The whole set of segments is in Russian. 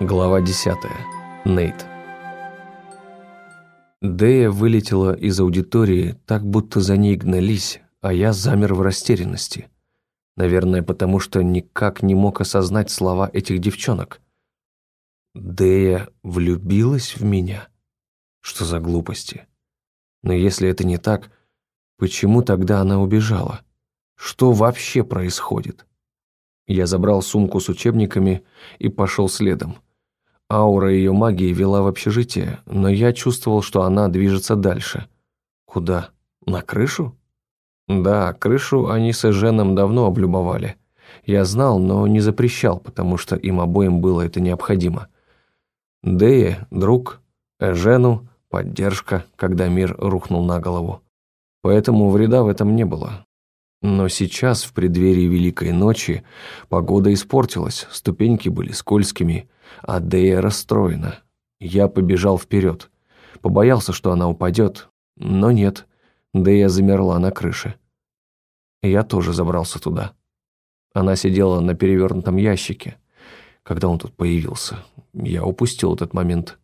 Глава 10. Нейт. Дэя вылетела из аудитории так, будто за ней гнались, а я замер в растерянности. Наверное, потому что никак не мог осознать слова этих девчонок. Дэя влюбилась в меня? Что за глупости? Но если это не так, почему тогда она убежала? Что вообще происходит? Я забрал сумку с учебниками и пошел следом. Аура ее магии вела в общежитие, но я чувствовал, что она движется дальше. Куда? На крышу? Да, крышу они с Эженом давно облюбовали. Я знал, но не запрещал, потому что им обоим было это необходимо. Дэе, друг, Эжену, поддержка, когда мир рухнул на голову. Поэтому вреда в этом не было. Но сейчас, в преддверии Великой Ночи, погода испортилась, ступеньки были скользкими, а Дея расстроена. Я побежал вперед. Побоялся, что она упадет, но нет, Дея замерла на крыше. Я тоже забрался туда. Она сидела на перевернутом ящике. Когда он тут появился? Я упустил этот момент.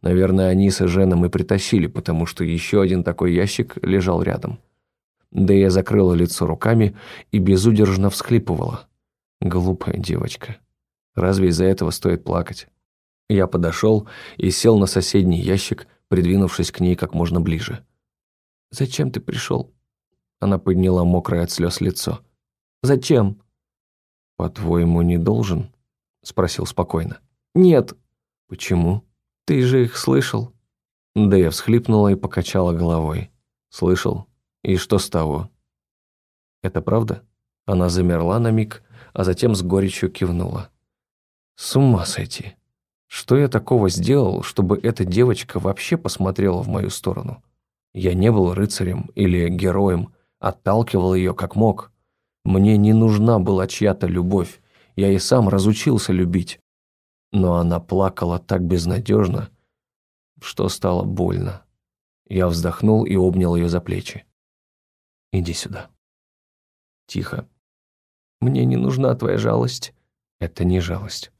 Наверное, они с Женом и притащили, потому что еще один такой ящик лежал рядом. Дэя закрыла лицо руками и безудержно всхлипывала. Глупая девочка. Разве из-за этого стоит плакать? Я подошел и сел на соседний ящик, придвинувшись к ней как можно ближе. «Зачем ты пришел?» Она подняла мокрое от слез лицо. «Зачем?» «По-твоему, не должен?» Спросил спокойно. «Нет». «Почему?» «Ты же их слышал?» Да я всхлипнула и покачала головой. «Слышал? И что с того?» «Это правда?» Она замерла на миг, а затем с горечью кивнула. С ума сойти. Что я такого сделал, чтобы эта девочка вообще посмотрела в мою сторону? Я не был рыцарем или героем, отталкивал ее как мог. Мне не нужна была чья-то любовь, я и сам разучился любить. Но она плакала так безнадежно, что стало больно. Я вздохнул и обнял ее за плечи. «Иди сюда». Тихо. «Мне не нужна твоя жалость». «Это не жалость.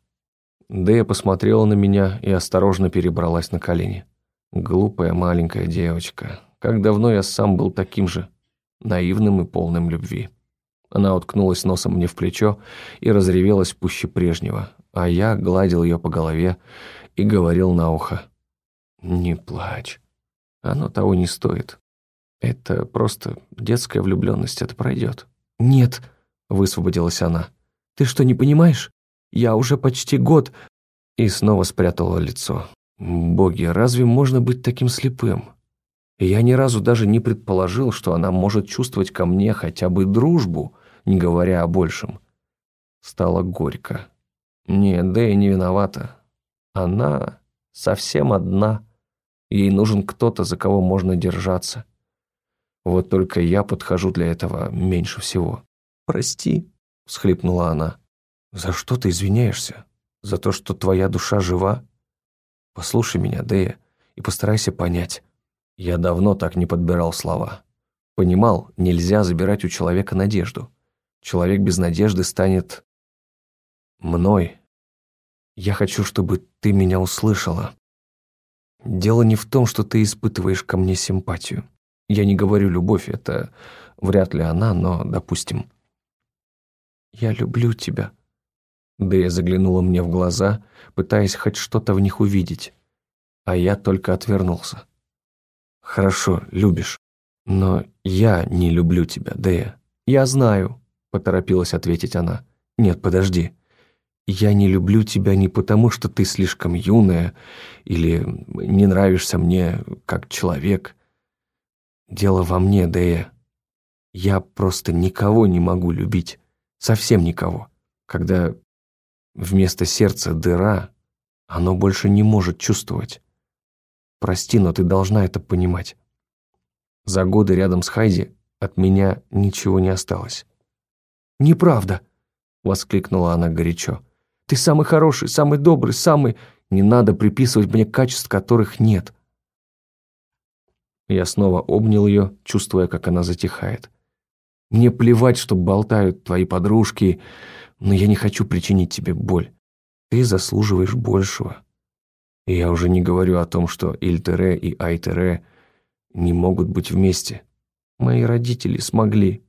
Дэя посмотрела на меня и осторожно перебралась на колени. Глупая маленькая девочка. Как давно я сам был таким же, наивным и полным любви. Она уткнулась носом мне в плечо и разревелась пуще прежнего, а я гладил ее по голове и говорил на ухо. «Не плачь. Оно того не стоит. Это просто детская влюбленность, это пройдет». «Нет», — высвободилась она. «Ты что, не понимаешь? Я уже почти год...» И снова спрятала лицо. «Боги, разве можно быть таким слепым?» Я ни разу даже не предположил, что она может чувствовать ко мне хотя бы дружбу, не говоря о большем. Стало горько. Нет, да и не виновата. Она совсем одна. Ей нужен кто-то, за кого можно держаться. Вот только я подхожу для этого меньше всего. «Прости», — всхлипнула она. «За что ты извиняешься? За то, что твоя душа жива? Послушай меня, Дея, и постарайся понять. Я давно так не подбирал слова. Понимал, нельзя забирать у человека надежду. Человек без надежды станет... мной. Я хочу, чтобы ты меня услышала. Дело не в том, что ты испытываешь ко мне симпатию. Я не говорю любовь, это вряд ли она, но допустим. Я люблю тебя, Дэя заглянула мне в глаза, пытаясь хоть что-то в них увидеть. А я только отвернулся. «Хорошо, любишь. Но я не люблю тебя, Дэя». «Я знаю», — поторопилась ответить она. «Нет, подожди. Я не люблю тебя не потому, что ты слишком юная или не нравишься мне как человек. Дело во мне, Дэя. Я просто никого не могу любить. Совсем никого. Когда Вместо сердца дыра, оно больше не может чувствовать. Прости, но ты должна это понимать. За годы рядом с Хайди от меня ничего не осталось. «Неправда!» — воскликнула она горячо. «Ты самый хороший, самый добрый, самый... Не надо приписывать мне качеств, которых нет». Я снова обнял ее, чувствуя, как она затихает. «Мне плевать, что болтают твои подружки, но я не хочу причинить тебе боль. Ты заслуживаешь большего. И я уже не говорю о том, что Ильтере и Айтере не могут быть вместе. Мои родители смогли.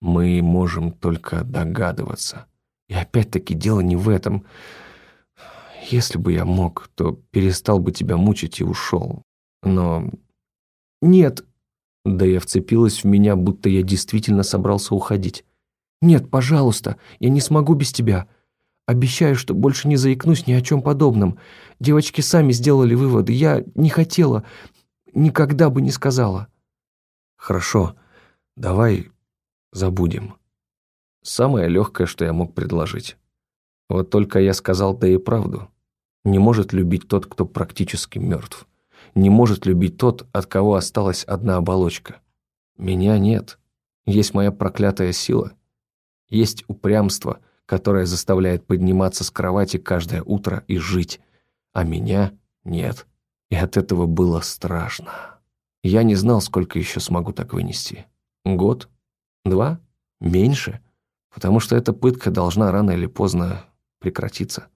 Мы можем только догадываться. И опять-таки дело не в этом. Если бы я мог, то перестал бы тебя мучить и ушел. Но... Нет. Да я вцепилась в меня, будто я действительно собрался уходить. Нет, пожалуйста, я не смогу без тебя. Обещаю, что больше не заикнусь ни о чем подобном. Девочки сами сделали выводы. Я не хотела, никогда бы не сказала. Хорошо, давай забудем. Самое легкое, что я мог предложить. Вот только я сказал да и правду. Не может любить тот, кто практически мертв. Не может любить тот, от кого осталась одна оболочка. Меня нет. Есть моя проклятая сила. Есть упрямство, которое заставляет подниматься с кровати каждое утро и жить. А меня нет. И от этого было страшно. Я не знал, сколько еще смогу так вынести. Год? Два? Меньше? потому что эта пытка должна рано или поздно прекратиться.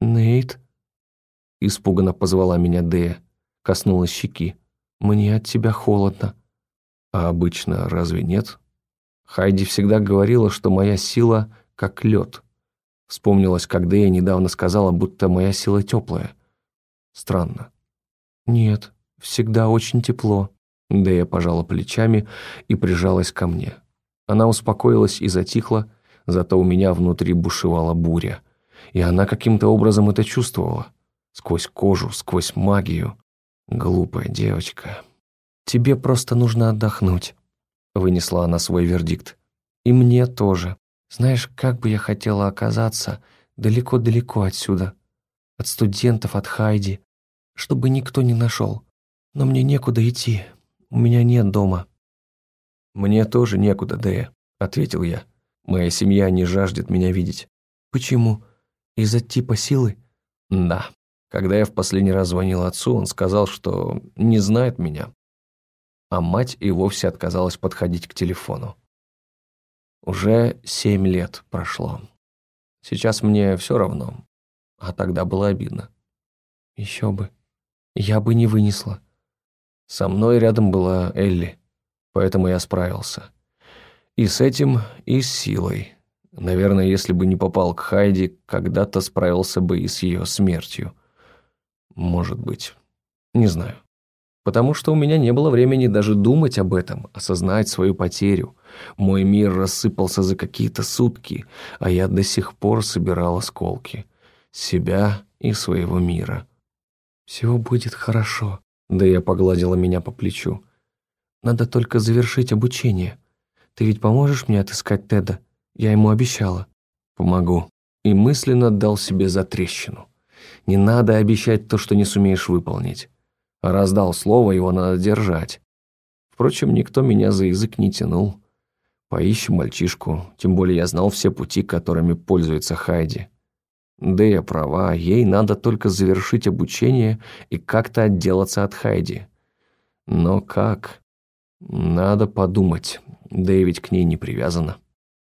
«Нейт?» – испуганно позвала меня Дея, коснулась щеки. «Мне от тебя холодно». «А обычно разве нет?» Хайди всегда говорила, что моя сила как лед. Вспомнилось, как Дея недавно сказала, будто моя сила теплая. Странно. «Нет, всегда очень тепло». Дея пожала плечами и прижалась ко мне. Она успокоилась и затихла, зато у меня внутри бушевала буря. И она каким-то образом это чувствовала. Сквозь кожу, сквозь магию. Глупая девочка. «Тебе просто нужно отдохнуть», — вынесла она свой вердикт. «И мне тоже. Знаешь, как бы я хотела оказаться далеко-далеко отсюда. От студентов, от Хайди. Чтобы никто не нашел. Но мне некуда идти. У меня нет дома». «Мне тоже некуда, Дэя», — ответил я. «Моя семья не жаждет меня видеть». «Почему? Из-за типа силы?» «Да. Когда я в последний раз звонил отцу, он сказал, что не знает меня. А мать и вовсе отказалась подходить к телефону. Уже семь лет прошло. Сейчас мне все равно, а тогда было обидно. Еще бы. Я бы не вынесла. Со мной рядом была Элли поэтому я справился. И с этим, и с силой. Наверное, если бы не попал к Хайди, когда-то справился бы и с ее смертью. Может быть. Не знаю. Потому что у меня не было времени даже думать об этом, осознать свою потерю. Мой мир рассыпался за какие-то сутки, а я до сих пор собирал осколки. Себя и своего мира. «Все будет хорошо», — да я погладила меня по плечу. Надо только завершить обучение. Ты ведь поможешь мне отыскать Теда? Я ему обещала». «Помогу». И мысленно дал себе затрещину. Не надо обещать то, что не сумеешь выполнить. А раз дал слово, его надо держать. Впрочем, никто меня за язык не тянул. Поищем мальчишку, тем более я знал все пути, которыми пользуется Хайди. Да я права, ей надо только завершить обучение и как-то отделаться от Хайди. Но как? Надо подумать. Дэвид к ней не привязана.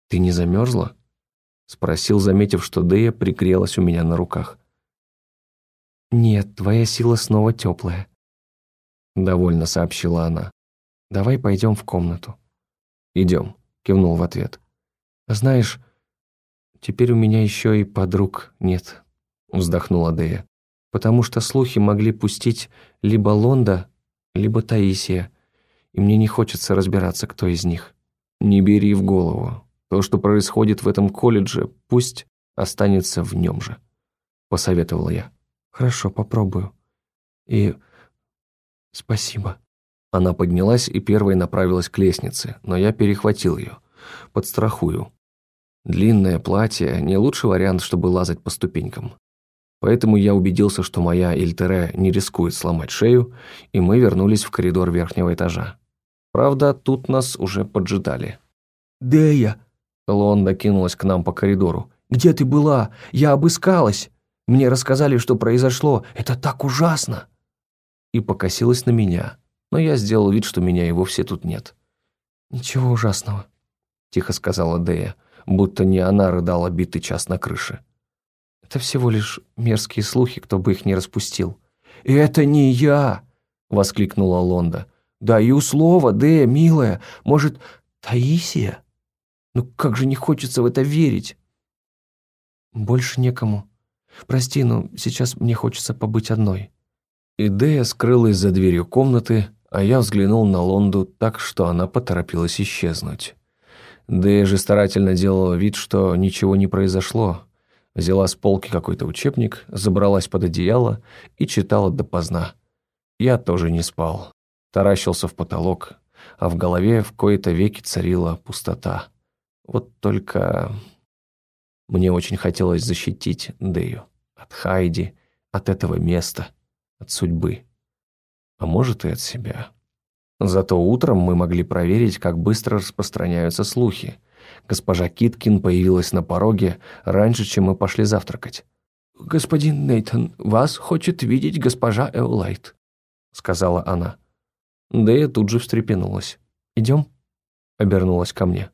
Ты не замерзла? Спросил, заметив, что Дэя пригрелась у меня на руках. «Нет, твоя сила снова теплая», — довольно сообщила она. «Давай пойдем в комнату». «Идем», — кивнул в ответ. «Знаешь, теперь у меня еще и подруг нет», — вздохнула Дэя. «Потому что слухи могли пустить либо Лонда, либо Таисия, и мне не хочется разбираться, кто из них. Не бери в голову. То, что происходит в этом колледже, пусть останется в нем же», — посоветовал я. «Хорошо, попробую. И спасибо». Она поднялась и первой направилась к лестнице, но я перехватил ее. Подстрахую. Длинное платье – не лучший вариант, чтобы лазать по ступенькам. Поэтому я убедился, что моя Ильтере не рискует сломать шею, и мы вернулись в коридор верхнего этажа. Правда, тут нас уже поджидали. «Дея!» Лонда кинулась к нам по коридору. «Где ты была? Я обыскалась! Мне рассказали, что произошло. Это так ужасно!» И покосилась на меня, но я сделал вид, что меня и вовсе тут нет. «Ничего ужасного», — тихо сказала Дея, будто не она рыдала битый час на крыше. Это всего лишь мерзкие слухи, кто бы их не распустил. «Это не я!» — воскликнула Лонда. «Даю слово, Дея, милая. Может, Таисия? Ну как же не хочется в это верить!» «Больше некому. Прости, но сейчас мне хочется побыть одной». Идея скрылась за дверью комнаты, а я взглянул на Лонду так, что она поторопилась исчезнуть. Дэя же старательно делала вид, что ничего не произошло. Взяла с полки какой-то учебник, забралась под одеяло и читала допоздна. Я тоже не спал. Таращился в потолок, а в голове в кои-то веки царила пустота. Вот только мне очень хотелось защитить Дэю от Хайди, от этого места, от судьбы. А может и от себя. Зато утром мы могли проверить, как быстро распространяются слухи. Госпожа Киткин появилась на пороге раньше, чем мы пошли завтракать. «Господин Нейтон, вас хочет видеть госпожа Эулайт», — сказала она. Дэя тут же встрепенулась. «Идем?» — обернулась ко мне.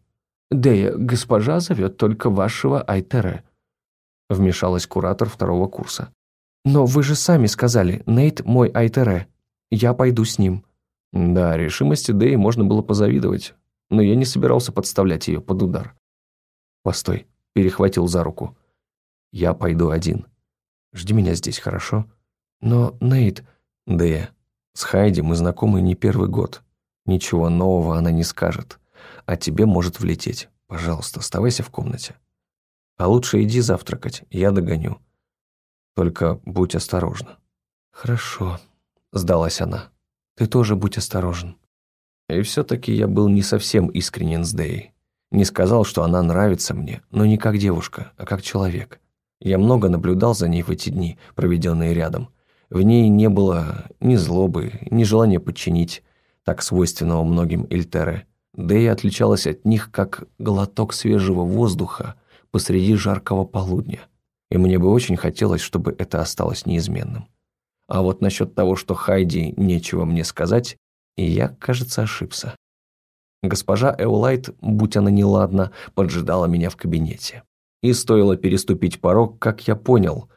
«Дэя, госпожа зовет только вашего Айтере», — вмешалась куратор второго курса. «Но вы же сами сказали, Нейт мой Айтере. Я пойду с ним». Да, решимости Дэи можно было позавидовать, но я не собирался подставлять ее под удар. «Постой», — перехватил за руку. «Я пойду один. Жди меня здесь, хорошо?» «Но, Нейт...» «Дэя, с Хайди мы знакомы не первый год. Ничего нового она не скажет. А тебе может влететь. Пожалуйста, оставайся в комнате. А лучше иди завтракать, я догоню. Только будь осторожна». «Хорошо», — сдалась она. Ты тоже будь осторожен». И все-таки я был не совсем искренен с Дэй. Не сказал, что она нравится мне, но не как девушка, а как человек. Я много наблюдал за ней в эти дни, проведенные рядом. В ней не было ни злобы, ни желания подчинить, так свойственного многим Эльтере. Дэй отличалась от них как глоток свежего воздуха посреди жаркого полудня. И мне бы очень хотелось, чтобы это осталось неизменным. А вот насчет того, что Хайди нечего мне сказать, я, кажется, ошибся. Госпожа Эулайт, будь она неладна, поджидала меня в кабинете. И стоило переступить порог, как я понял,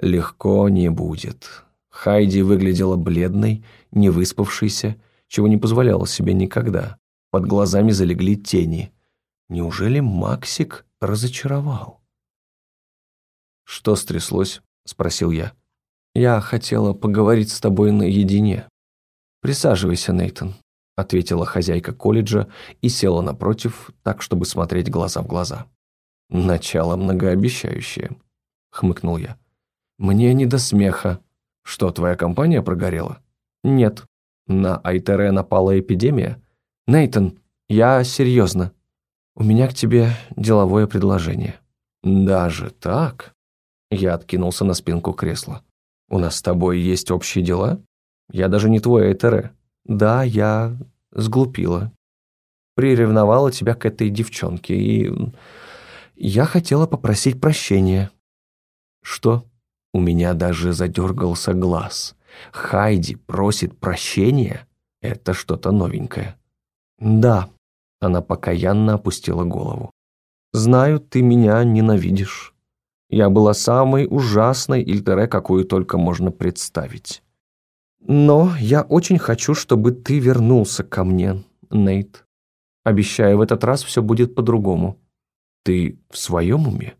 легко не будет. Хайди выглядела бледной, невыспавшейся, чего не позволяла себе никогда. Под глазами залегли тени. Неужели Максик разочаровал? «Что стряслось?» — спросил я. «Я хотела поговорить с тобой наедине». «Присаживайся, Нейтон», — ответила хозяйка колледжа и села напротив, так, чтобы смотреть глаза в глаза. «Начало многообещающее», — хмыкнул я. «Мне не до смеха. Что, твоя компания прогорела?» «Нет. На Айтере напала эпидемия?» «Нейтон, я серьезно. У меня к тебе деловое предложение». «Даже так?» Я откинулся на спинку кресла. У нас с тобой есть общие дела? Я даже не твой Айтере. Да, я сглупила. Приревновала тебя к этой девчонке, и я хотела попросить прощения. Что? У меня даже задергался глаз. Хайди просит прощения? Это что-то новенькое. Да, она покаянно опустила голову. Знаю, ты меня ненавидишь. Я была самой ужасной Ильтере, какую только можно представить. Но я очень хочу, чтобы ты вернулся ко мне, Нейт. Обещаю, в этот раз все будет по-другому. Ты в своем уме?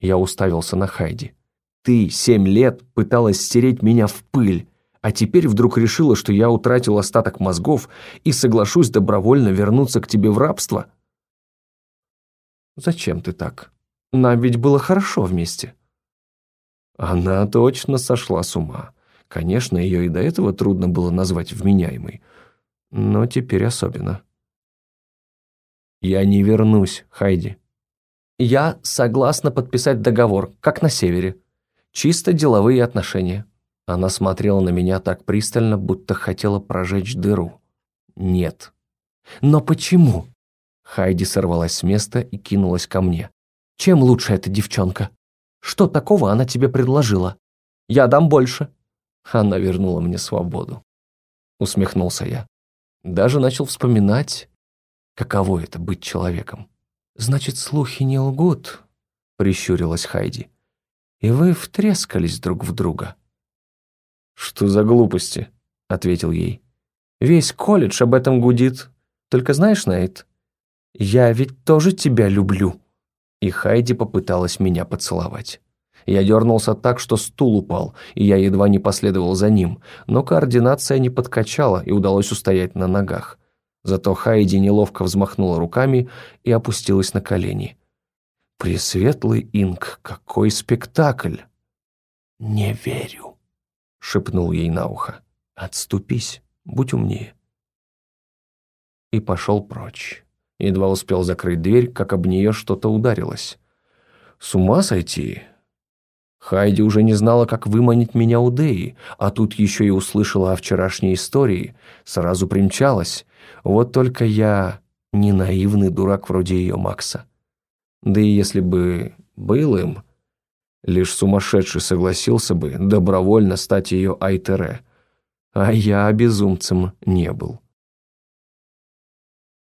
Я уставился на Хайди. Ты семь лет пыталась стереть меня в пыль, а теперь вдруг решила, что я утратил остаток мозгов и соглашусь добровольно вернуться к тебе в рабство? Зачем ты так? Нам ведь было хорошо вместе». Она точно сошла с ума. Конечно, ее и до этого трудно было назвать вменяемой, но теперь особенно. «Я не вернусь, Хайди». «Я согласна подписать договор, как на севере. Чисто деловые отношения». Она смотрела на меня так пристально, будто хотела прожечь дыру. «Нет». «Но почему?» Хайди сорвалась с места и кинулась ко мне. Чем лучше эта девчонка? Что такого она тебе предложила? Я дам больше. Она вернула мне свободу. Усмехнулся я. Даже начал вспоминать, каково это быть человеком. Значит, слухи не лгут, прищурилась Хайди. и вы втрескались друг в друга». «Что за глупости?» — ответил ей. «Весь колледж об этом гудит. Только знаешь, Найт, я ведь тоже тебя люблю». И Хайди попыталась меня поцеловать. Я дернулся так, что стул упал, и я едва не последовал за ним, но координация не подкачала, и удалось устоять на ногах. Зато Хайди неловко взмахнула руками и опустилась на колени. «Пресветлый инк, какой спектакль!» «Не верю», — шепнул ей на ухо. «Отступись, будь умнее». И пошел прочь. Едва успел закрыть дверь, как об нее что-то ударилось. «С ума сойти!» Хайди уже не знала, как выманить меня у Деи, а тут еще и услышала о вчерашней истории, сразу примчалась. Вот только я не наивный дурак вроде ее Макса. Да и если бы был им, лишь сумасшедший согласился бы добровольно стать ее Айтере, а я безумцем не был.